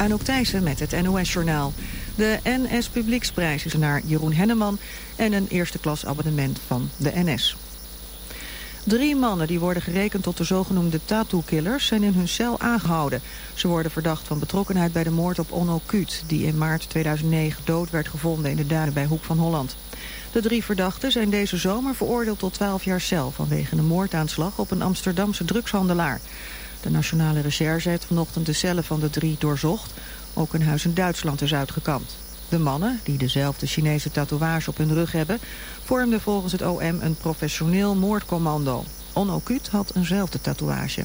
Anouk Thijssen met het NOS-journaal. De NS Publieksprijs is naar Jeroen Henneman en een eerste klas abonnement van de NS. Drie mannen die worden gerekend tot de zogenoemde tattoo-killers zijn in hun cel aangehouden. Ze worden verdacht van betrokkenheid bij de moord op Onno Kuut, die in maart 2009 dood werd gevonden in de duinen bij Hoek van Holland. De drie verdachten zijn deze zomer veroordeeld tot 12 jaar cel vanwege een moordaanslag op een Amsterdamse drugshandelaar. De Nationale Recherche heeft vanochtend de cellen van de drie doorzocht. Ook een huis in Duitsland is uitgekampt. De mannen, die dezelfde Chinese tatoeage op hun rug hebben... vormden volgens het OM een professioneel moordcommando. Onno had eenzelfde tatoeage.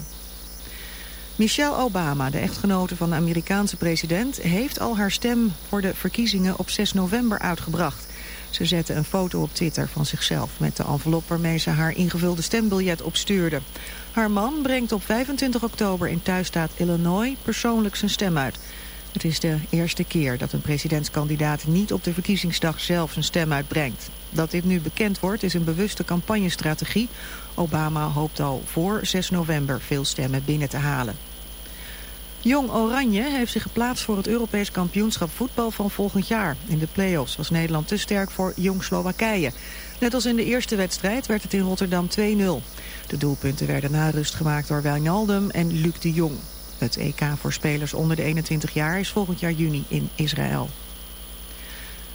Michelle Obama, de echtgenote van de Amerikaanse president... heeft al haar stem voor de verkiezingen op 6 november uitgebracht. Ze zette een foto op Twitter van zichzelf... met de envelop waarmee ze haar ingevulde stembiljet opstuurde. Haar man brengt op 25 oktober in thuisstaat Illinois persoonlijk zijn stem uit. Het is de eerste keer dat een presidentskandidaat niet op de verkiezingsdag zelf zijn stem uitbrengt. Dat dit nu bekend wordt is een bewuste campagnestrategie. Obama hoopt al voor 6 november veel stemmen binnen te halen. Jong Oranje heeft zich geplaatst voor het Europees kampioenschap voetbal van volgend jaar. In de play-offs was Nederland te sterk voor Jong Slowakije. Net als in de eerste wedstrijd werd het in Rotterdam 2-0. De doelpunten werden na rust gemaakt door Wijnaldum en Luc de Jong. Het EK voor spelers onder de 21 jaar is volgend jaar juni in Israël.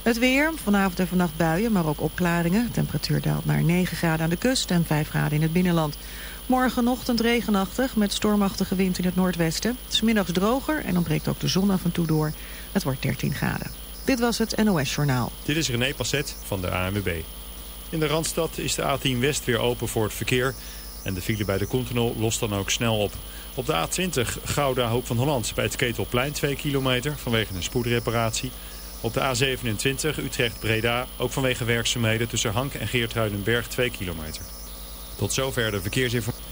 Het weer, vanavond en vannacht buien, maar ook opklaringen. Temperatuur daalt naar 9 graden aan de kust en 5 graden in het binnenland. Morgenochtend regenachtig met stormachtige wind in het noordwesten. Smiddags droger en dan breekt ook de zon af en toe door. Het wordt 13 graden. Dit was het NOS Journaal. Dit is René Passet van de ANWB. In de Randstad is de A10 West weer open voor het verkeer. En de file bij de Continental lost dan ook snel op. Op de A20 Gouda Hoop van Holland bij het Ketelplein 2 kilometer vanwege een spoedreparatie. Op de A27 Utrecht-Breda ook vanwege werkzaamheden tussen Hank en Geertruidenberg 2 kilometer. Tot zover de verkeersinformatie.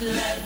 left.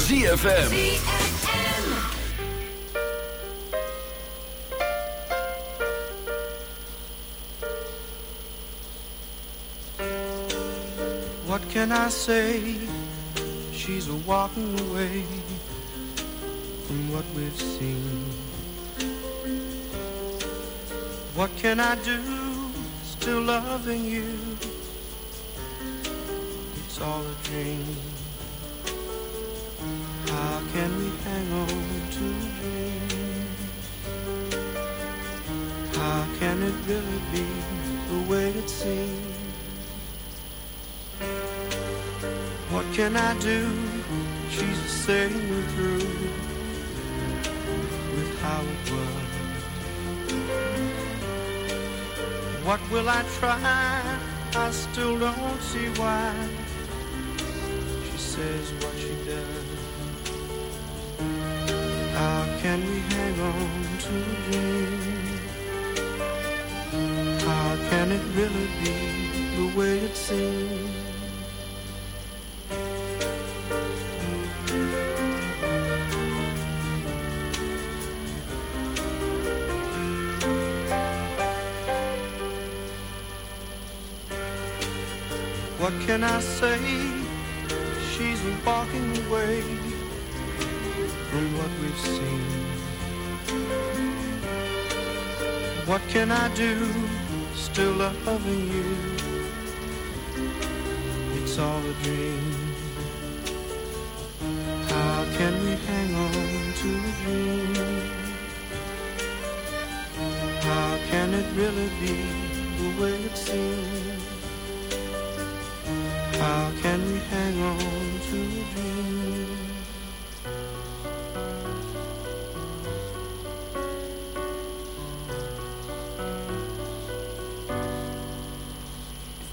ZFM. What can I say? She's walking away from what we've seen. What can I do? Still loving you. It's all a dream. It be the way it seems? What can I do? She's setting me through with how it was. What will I try? I still don't see why. She says what she does. How can we hang on to a dream? Can it really be the way it seems? What can I say? She's walking away from what we've seen. What can I do? Still loving you. It's all a dream. How can we hang on to a dream? How can it really be the way it seems? How can we hang on to a dream?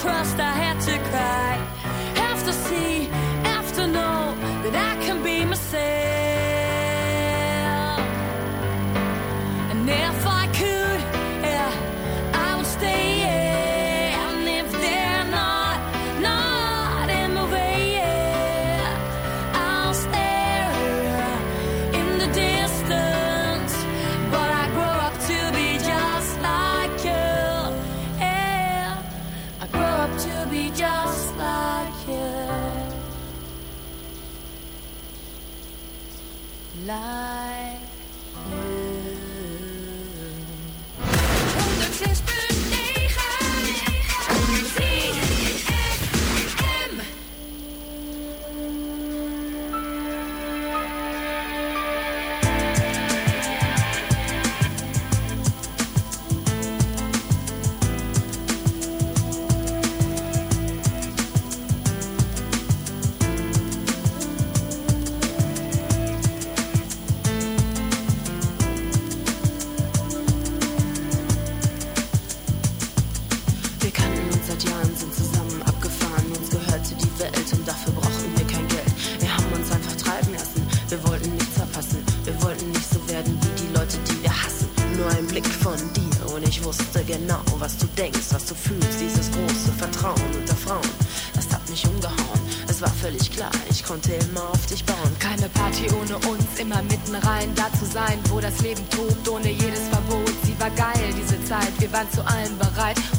trust,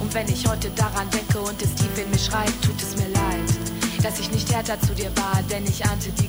Und wenn ich heute daran denke und es tief in mir schreit, tut es mir leid, dass ich nicht härter zu dir war, denn ich ahnte die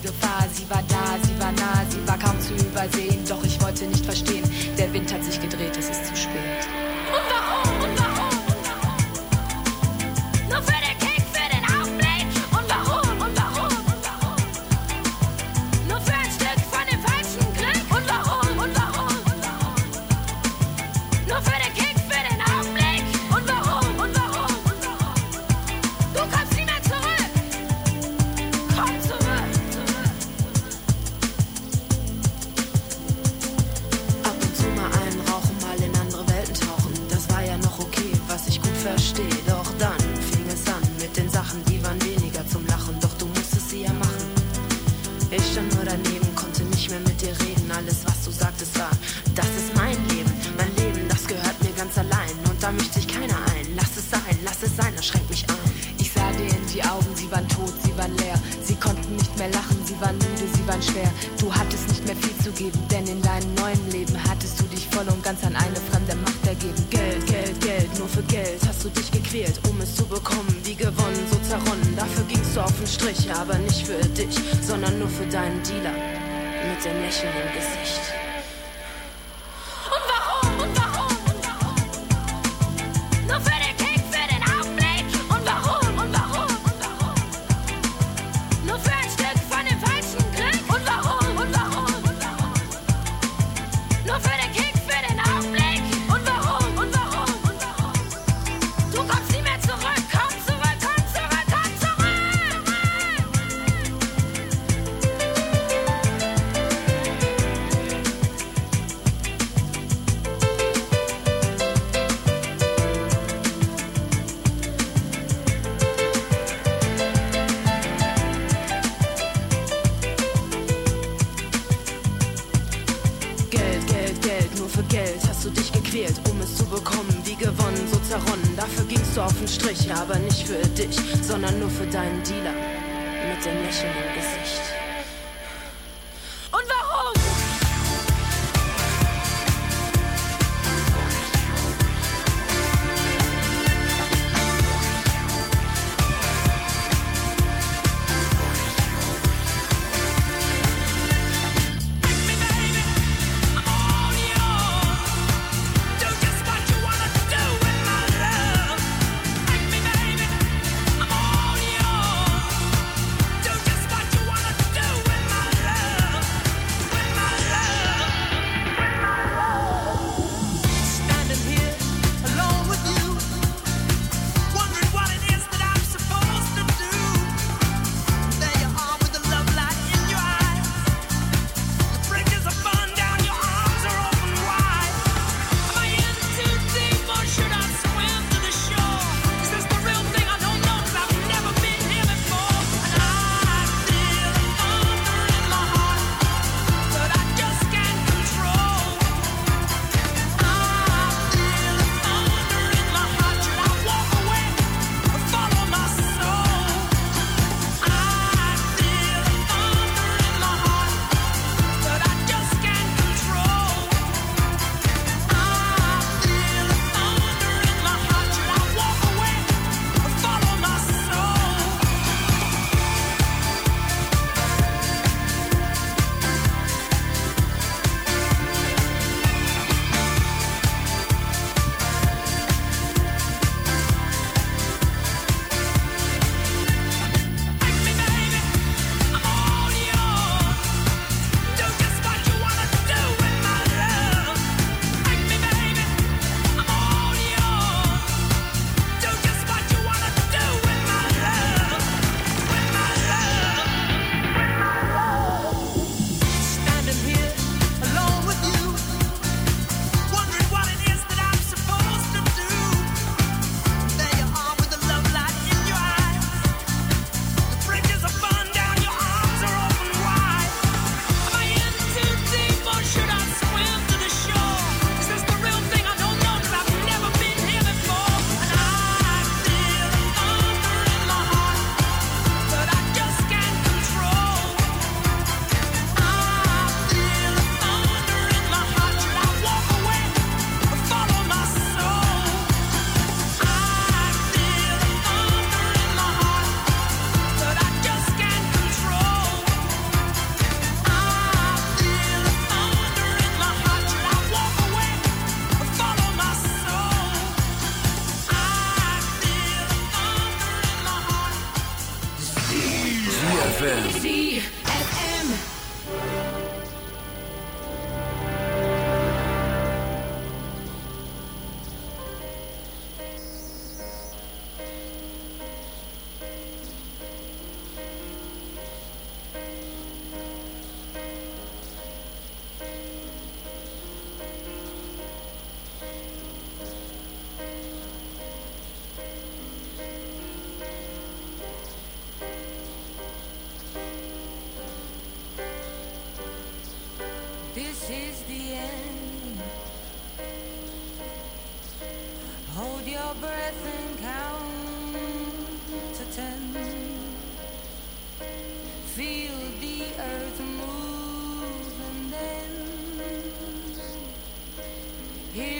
earth moves and then. Here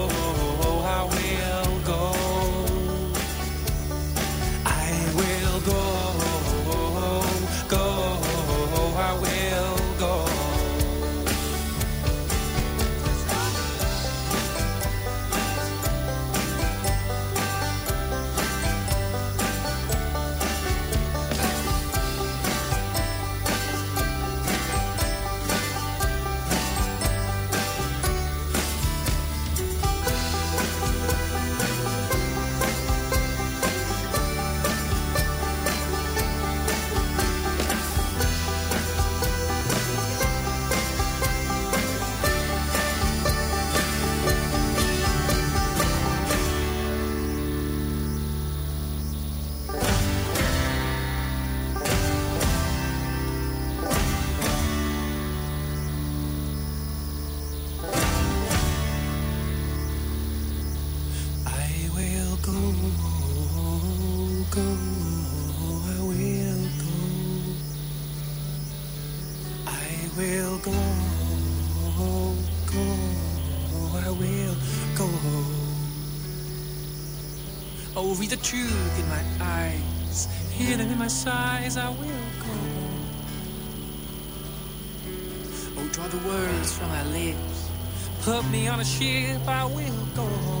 Oh, read the truth in my eyes, hear in my sighs, I will go. Oh, draw the words from my lips, put me on a ship, I will go.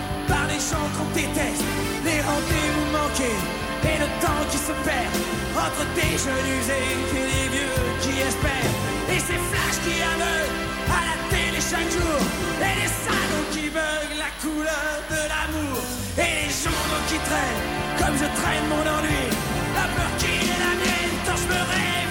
gens qu'on déteste, les rendez-vous manqués et le temps qui se perd entre des jeunes usés et des vieux qui espèrent. Et ces flashs qui aveuglent à la télé chaque jour et les salons qui beuglent la couleur de l'amour et les journaux qui traînent comme je traîne mon ennui. La peur qui est la mienne quand je me réveille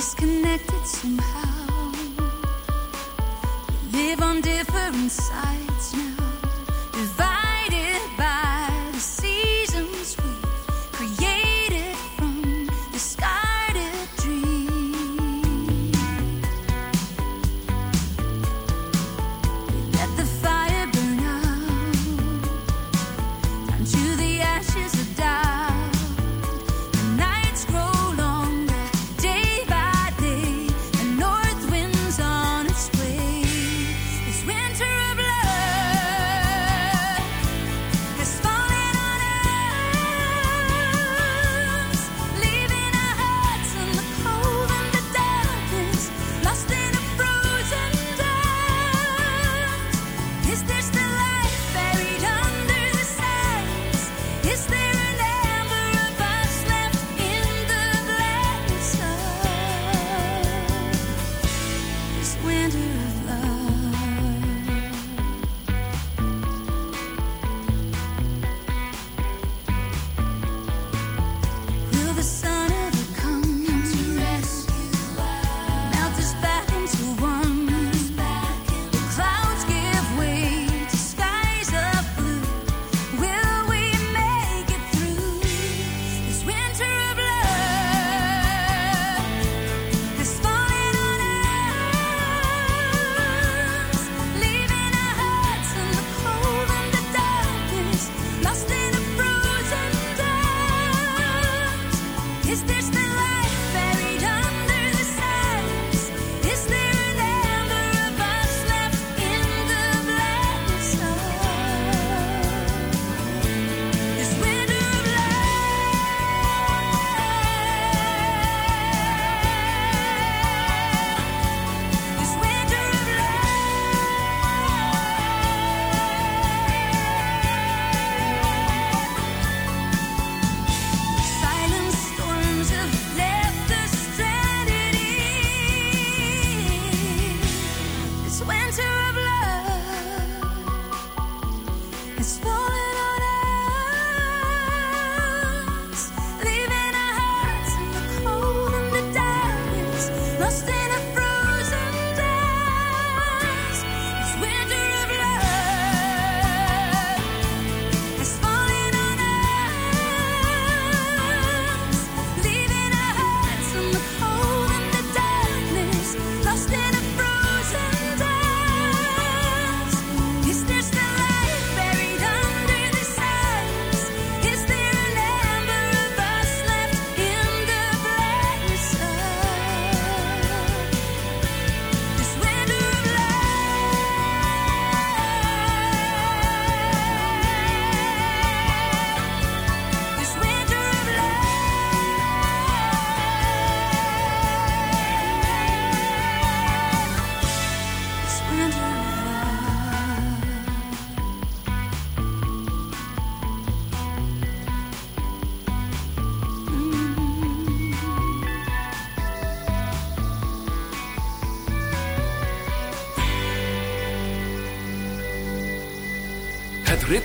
disconnected somehow. We live on different sides.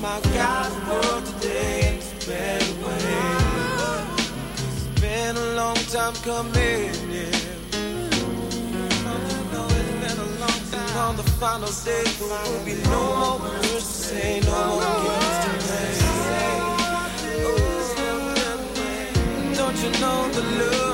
Guide the world today in a better way. It's been a long time coming, yeah. On the final day, there will be no more words to say, no more games to play. Don't you know the love